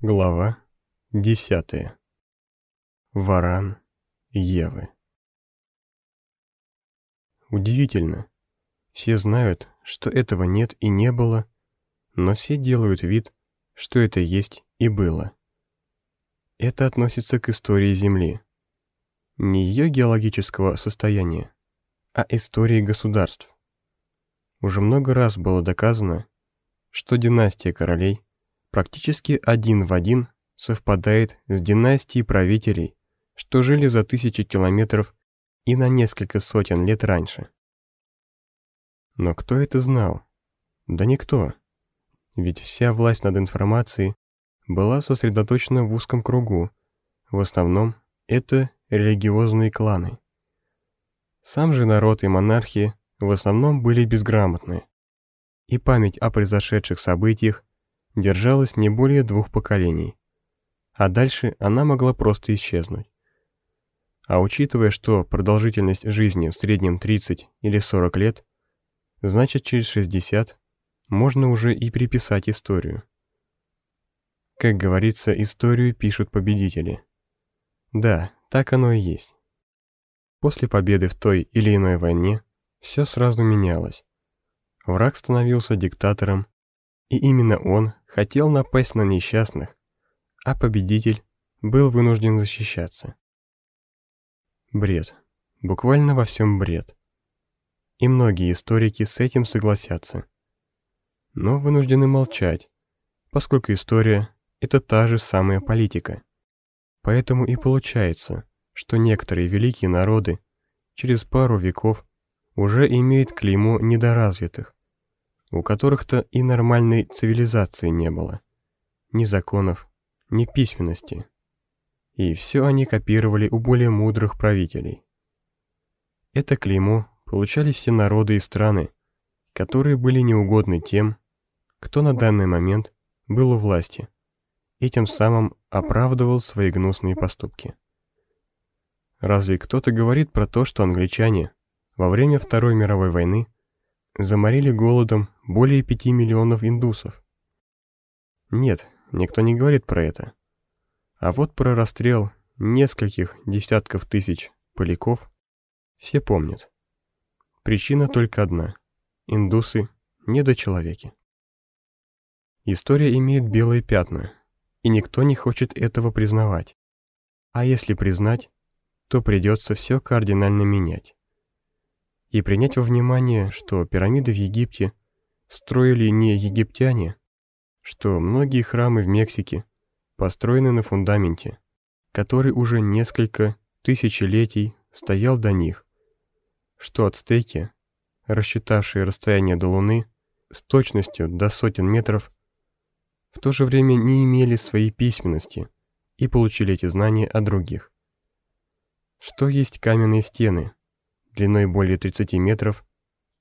Глава 10. Варан Евы. Удивительно. Все знают, что этого нет и не было, но все делают вид, что это есть и было. Это относится к истории Земли. Не ее геологического состояния, а истории государств. Уже много раз было доказано, что династия королей – практически один в один совпадает с династией правителей, что жили за тысячи километров и на несколько сотен лет раньше. Но кто это знал? Да никто. Ведь вся власть над информацией была сосредоточена в узком кругу, в основном это религиозные кланы. Сам же народ и монархии в основном были безграмотны, и память о произошедших событиях держалась не более двух поколений, а дальше она могла просто исчезнуть. А учитывая, что продолжительность жизни в среднем 30 или 40 лет, значит через 60 можно уже и приписать историю. Как говорится, историю пишут победители. Да, так оно и есть. После победы в той или иной войне все сразу менялось. Враг становился диктатором, и именно он хотел напасть на несчастных, а победитель был вынужден защищаться. Бред. Буквально во всем бред. И многие историки с этим согласятся. Но вынуждены молчать, поскольку история — это та же самая политика. Поэтому и получается, что некоторые великие народы через пару веков уже имеют клеймо недоразвитых, у которых-то и нормальной цивилизации не было. Ни законов, ни письменности. И все они копировали у более мудрых правителей. Это клеймо получали все народы и страны, которые были неугодны тем, кто на данный момент был у власти, и тем самым оправдывал свои гнусные поступки. Разве кто-то говорит про то, что англичане во время Второй мировой войны заморили голодом более 5 миллионов индусов. Нет, никто не говорит про это. А вот про расстрел нескольких десятков тысяч поляков все помнят. Причина только одна. Индусы – недочеловеки. История имеет белые пятна, и никто не хочет этого признавать. А если признать, то придется все кардинально менять и принять во внимание, что пирамиды в Египте строили не египтяне, что многие храмы в Мексике построены на фундаменте, который уже несколько тысячелетий стоял до них, что ацтеки, рассчитавшие расстояние до Луны с точностью до сотен метров, в то же время не имели своей письменности и получили эти знания от других. Что есть каменные стены – длиной более 30 метров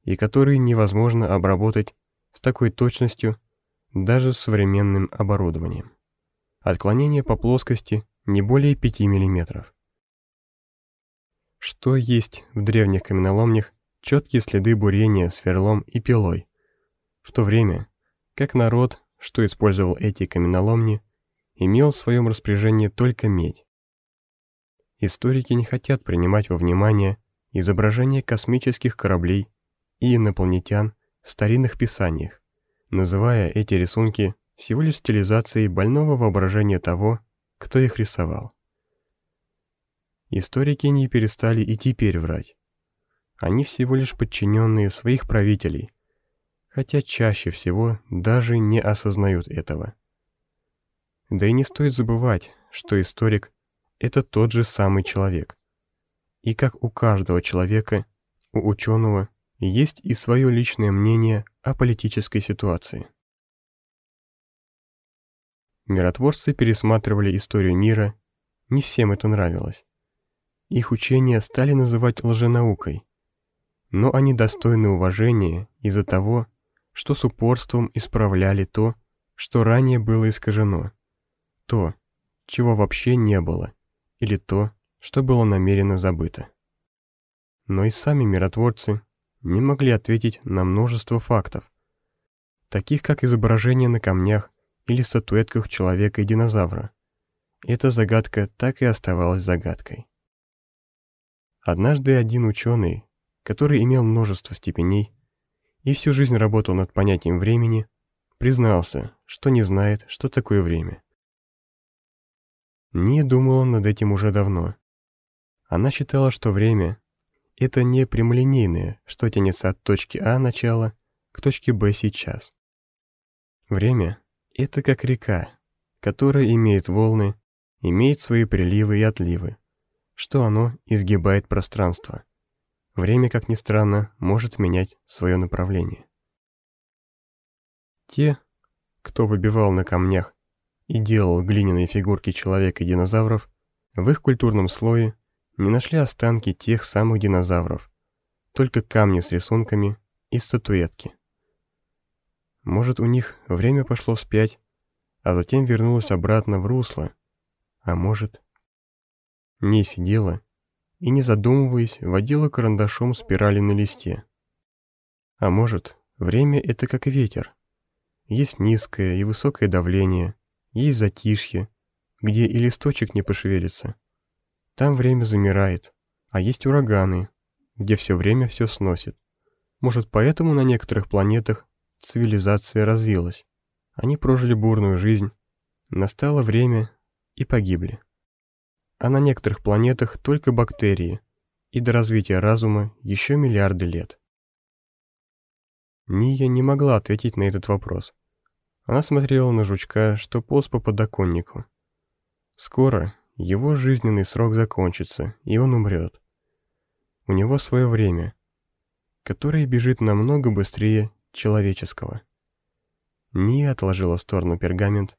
и которые невозможно обработать с такой точностью даже с современным оборудованием. Отклонение по плоскости не более 5 мм. Что есть в древних каменоломнях четкие следы бурения сверлом и пилой, в то время как народ, что использовал эти каменоломни, имел в своем распоряжении только медь. Историки не хотят принимать во внимание изображения космических кораблей и инопланетян в старинных писаниях, называя эти рисунки всего лишь стилизацией больного воображения того, кто их рисовал. Историки не перестали и теперь врать. Они всего лишь подчиненные своих правителей, хотя чаще всего даже не осознают этого. Да и не стоит забывать, что историк — это тот же самый человек, и как у каждого человека, у ученого есть и свое личное мнение о политической ситуации. Миротворцы пересматривали историю мира, не всем это нравилось. Их учения стали называть лженаукой, но они достойны уважения из-за того, что с упорством исправляли то, что ранее было искажено, то, чего вообще не было, или то, что было намеренно забыто. Но и сами миротворцы не могли ответить на множество фактов, таких как изображения на камнях или статуэтках человека и динозавра. Эта загадка так и оставалась загадкой. Однажды один ученый, который имел множество степеней и всю жизнь работал над понятием времени, признался, что не знает, что такое время. Не думала над этим уже давно. Она считала, что время — это не прямолинейное, что тянется от точки А начала к точке Б сейчас. Время — это как река, которая имеет волны, имеет свои приливы и отливы, что оно изгибает пространство. Время, как ни странно, может менять свое направление. Те, кто выбивал на камнях и делал глиняные фигурки человека и динозавров, в их культурном слое не нашли останки тех самых динозавров, только камни с рисунками и статуэтки. Может, у них время пошло вспять, а затем вернулось обратно в русло, а может... Не сидела и, не задумываясь, водила карандашом спирали на листе. А может, время — это как ветер. Есть низкое и высокое давление, есть затишье, где и листочек не пошевелится. Там время замирает, а есть ураганы, где все время все сносит. Может, поэтому на некоторых планетах цивилизация развилась. Они прожили бурную жизнь, настало время и погибли. А на некоторых планетах только бактерии, и до развития разума еще миллиарды лет. Ния не могла ответить на этот вопрос. Она смотрела на жучка, что полз по подоконнику. Скоро его жизненный срок закончится, и он умрет. У него свое время, которое бежит намного быстрее человеческого. Ния отложила в сторону пергамент.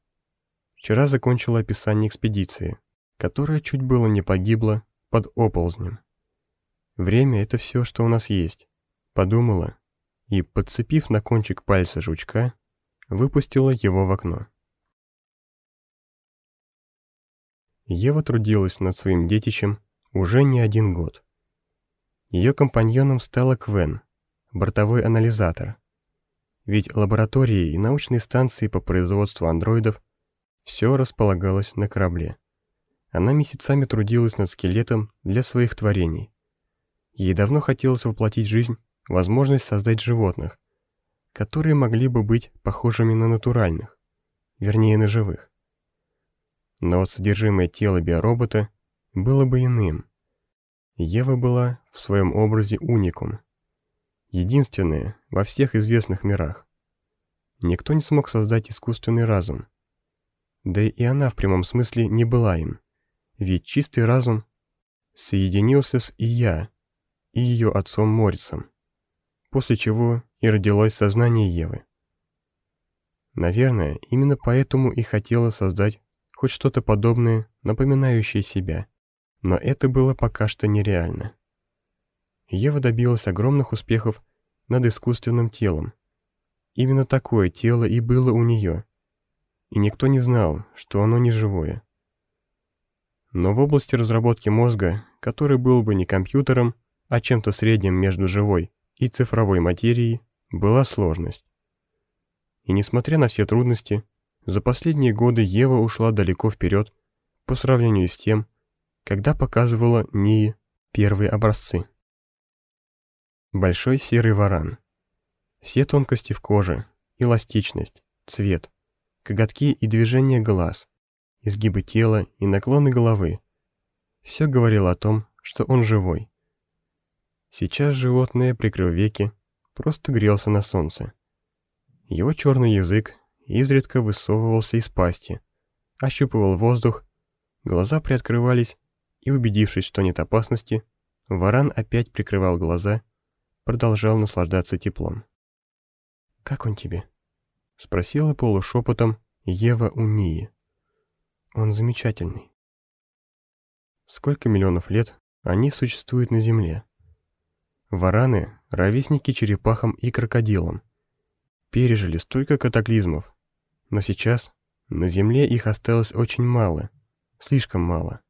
Вчера закончила описание экспедиции, которая чуть было не погибла под оползнем. Время — это все, что у нас есть. Подумала и, подцепив на кончик пальца жучка, выпустила его в окно. Ева трудилась над своим детищем уже не один год. Ее компаньоном стала Квен, бортовой анализатор. Ведь лаборатории и научные станции по производству андроидов все располагалось на корабле. Она месяцами трудилась над скелетом для своих творений. Ей давно хотелось воплотить в жизнь возможность создать животных, которые могли бы быть похожими на натуральных, вернее на живых. Но вот содержимое тела биоробота было бы иным. Ева была в своем образе уникум. Единственная во всех известных мирах. Никто не смог создать искусственный разум. Да и она в прямом смысле не была им. Ведь чистый разум соединился с Ия и ее отцом Морисом, после чего и родилось сознание Евы. Наверное, именно поэтому и хотела создать хоть что-то подобное, напоминающее себя. Но это было пока что нереально. Ева добилась огромных успехов над искусственным телом. Именно такое тело и было у нее. И никто не знал, что оно не живое. Но в области разработки мозга, который был бы не компьютером, а чем-то средним между живой и цифровой материей, была сложность. И несмотря на все трудности, за последние годы Ева ушла далеко вперед по сравнению с тем, когда показывала НИИ первые образцы. Большой серый варан. Все тонкости в коже, эластичность, цвет, коготки и движение глаз, изгибы тела и наклоны головы. Все говорило о том, что он живой. Сейчас животное, прикрыв веки, просто грелся на солнце. Его черный язык изредка высовывался из пасти, ощупывал воздух, глаза приоткрывались, и, убедившись, что нет опасности, варан опять прикрывал глаза, продолжал наслаждаться теплом. «Как он тебе?» — спросила полушепотом Ева у Нии. «Он замечательный». Сколько миллионов лет они существуют на Земле? Вараны — ровесники черепахам и крокодилам. Пережили столько катаклизмов, но сейчас на Земле их осталось очень мало, слишком мало.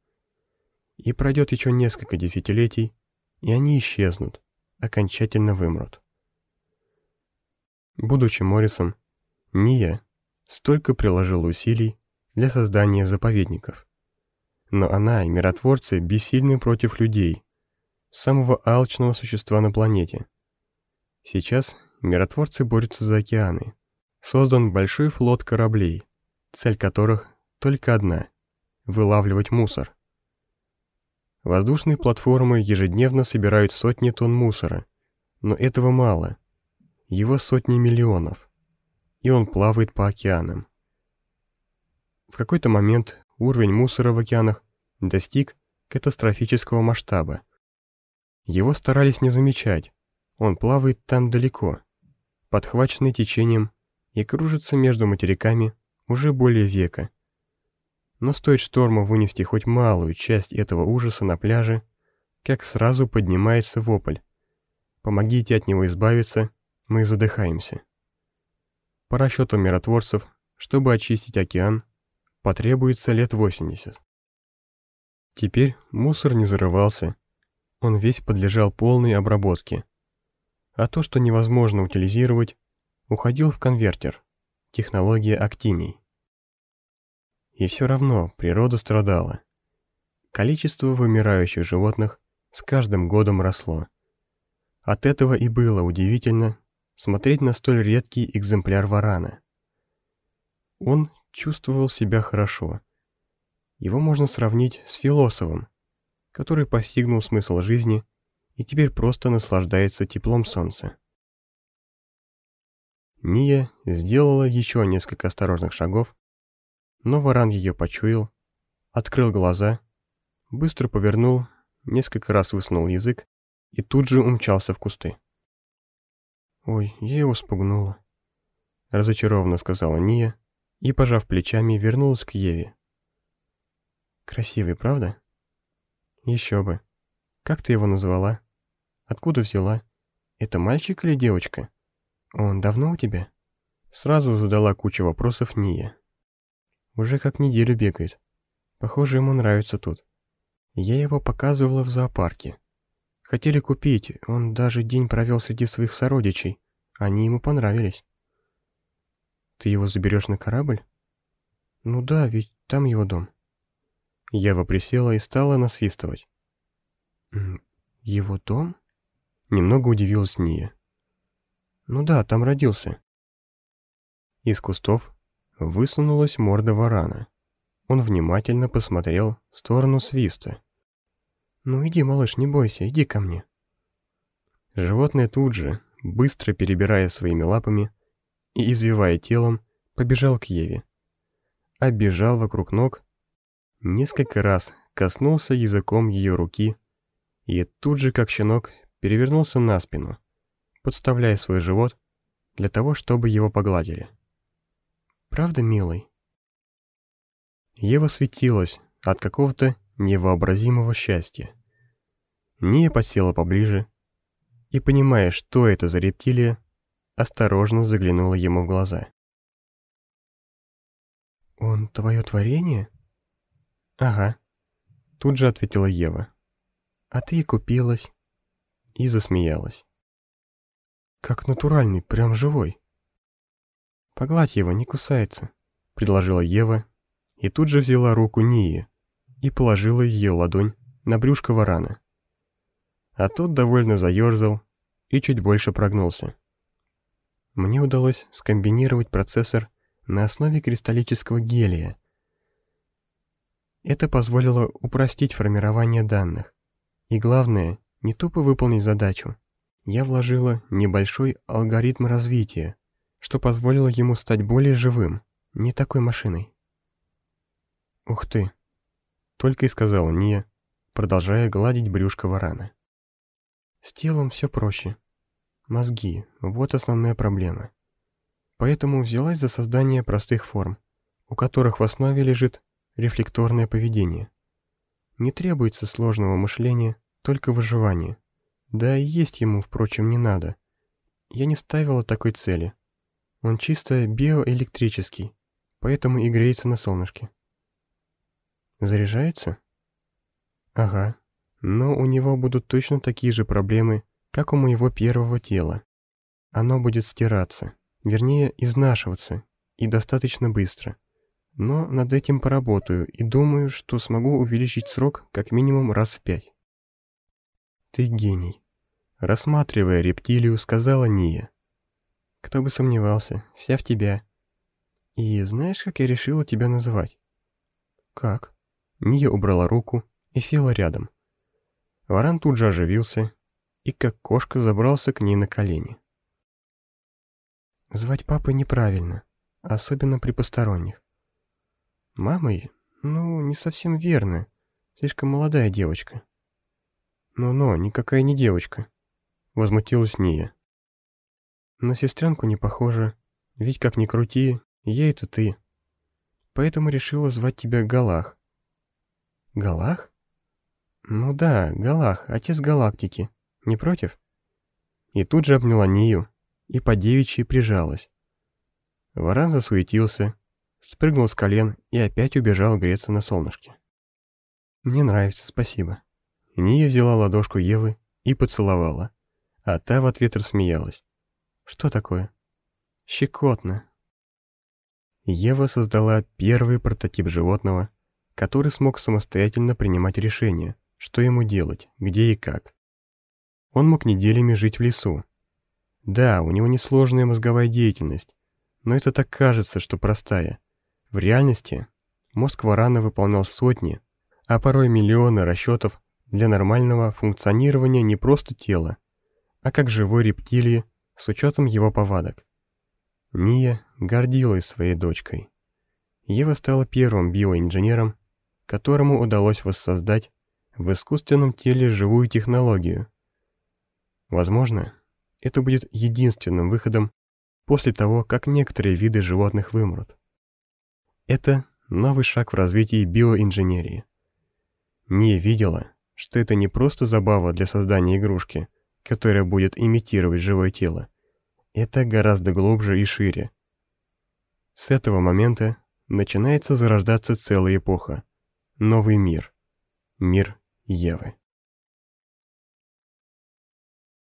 И пройдет еще несколько десятилетий, и они исчезнут, окончательно вымрут. Будучи Моррисом, Ния столько приложила усилий для создания заповедников. Но она и миротворцы бессильны против людей, самого алчного существа на планете. Сейчас миротворцы борются за океаны. Создан большой флот кораблей, цель которых только одна – вылавливать мусор. Воздушные платформы ежедневно собирают сотни тонн мусора, но этого мало. Его сотни миллионов. И он плавает по океанам. В какой-то момент уровень мусора в океанах достиг катастрофического масштаба. Его старались не замечать, он плавает там далеко, подхваченный течением и кружится между материками уже более века. Но стоит шторму вынести хоть малую часть этого ужаса на пляже, как сразу поднимается вопль. Помогите от него избавиться, мы задыхаемся. По расчетам миротворцев, чтобы очистить океан, потребуется лет 80. Теперь мусор не зарывался, он весь подлежал полной обработке. А то, что невозможно утилизировать, уходил в конвертер, технология актиний. И все равно природа страдала. Количество вымирающих животных с каждым годом росло. От этого и было удивительно смотреть на столь редкий экземпляр варана. Он чувствовал себя хорошо. Его можно сравнить с философом, который постигнул смысл жизни и теперь просто наслаждается теплом солнца. Ния сделала еще несколько осторожных шагов, но варан ее почуял, открыл глаза, быстро повернул, несколько раз высунул язык и тут же умчался в кусты. «Ой, я его спугнула», — разочарованно сказала Ния и, пожав плечами, вернулась к Еве. «Красивый, правда?» «Еще бы. Как ты его назвала? Откуда взяла? Это мальчик или девочка?» «Он давно у тебя?» Сразу задала кучу вопросов Ния. Уже как неделю бегает. Похоже, ему нравится тут. Я его показывала в зоопарке. Хотели купить, он даже день провел среди своих сородичей. Они ему понравились. Ты его заберешь на корабль? Ну да, ведь там его дом. Ева присела и стала насвистывать. «Его дом?» Немного удивилась Ния. Ну да, там родился. Из кустов высунулась морда варана. Он внимательно посмотрел в сторону свиста. «Ну иди, малыш, не бойся, иди ко мне». Животное тут же, быстро перебирая своими лапами и извивая телом, побежал к Еве. Оббежал вокруг ног, несколько раз коснулся языком ее руки и тут же, как щенок, перевернулся на спину подставляя свой живот для того, чтобы его погладили. «Правда, милый?» Ева светилась от какого-то невообразимого счастья. Ния подсела поближе и, понимая, что это за рептилия, осторожно заглянула ему в глаза. «Он твое творение?» «Ага», — тут же ответила Ева. «А ты и купилась». И засмеялась. Как натуральный, прям живой. Погладь его, не кусается, предложила Ева, и тут же взяла руку Нии и положила ее ладонь на брюшко варана. А тот довольно заерзал и чуть больше прогнулся. Мне удалось скомбинировать процессор на основе кристаллического гелия. Это позволило упростить формирование данных. И главное, не тупо выполнить задачу, я вложила небольшой алгоритм развития, что позволило ему стать более живым, не такой машиной. «Ух ты!» — только и сказала Ния, продолжая гладить брюшко варана. «С телом все проще. Мозги — вот основная проблема. Поэтому взялась за создание простых форм, у которых в основе лежит рефлекторное поведение. Не требуется сложного мышления, только выживание. Да и есть ему, впрочем, не надо. Я не ставила такой цели. Он чисто биоэлектрический, поэтому и греется на солнышке. Заряжается? Ага. Но у него будут точно такие же проблемы, как у моего первого тела. Оно будет стираться, вернее, изнашиваться, и достаточно быстро. Но над этим поработаю и думаю, что смогу увеличить срок как минимум раз в пять. Ты гений. Рассматривая рептилию, сказала Ния. Кто бы сомневался, вся в тебя. И знаешь, как я решила тебя называть? Как? Ния убрала руку и села рядом. Варан тут же оживился и как кошка забрался к ней на колени. Звать папой неправильно, особенно при посторонних. Мамой? Ну, не совсем верно. Слишком молодая девочка. «Ну-ну, никакая не девочка», — возмутилась Ния. «На сестренку не похоже, ведь как ни крути, ей это ты. Поэтому решила звать тебя Галах». «Галах?» «Ну да, Галах, отец галактики. Не против?» И тут же обняла Нию и по девичьи прижалась. Варан засуетился, спрыгнул с колен и опять убежал греться на солнышке. «Мне нравится, спасибо». Ния взяла ладошку Евы и поцеловала, а та в ответ рассмеялась. «Что такое?» «Щекотно». Ева создала первый прототип животного, который смог самостоятельно принимать решения, что ему делать, где и как. Он мог неделями жить в лесу. Да, у него несложная мозговая деятельность, но это так кажется, что простая. В реальности мозг варана выполнял сотни, а порой миллионы расчетов для нормального функционирования не просто тела, а как живой рептилии с учетом его повадок. Ния гордилась своей дочкой. Ева стала первым биоинженером, которому удалось воссоздать в искусственном теле живую технологию. Возможно, это будет единственным выходом после того, как некоторые виды животных вымрут. Это новый шаг в развитии биоинженерии. Ния видела, что это не просто забава для создания игрушки, которая будет имитировать живое тело. Это гораздо глубже и шире. С этого момента начинается зарождаться целая эпоха. Новый мир. Мир Евы.